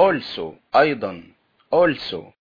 also أيضا also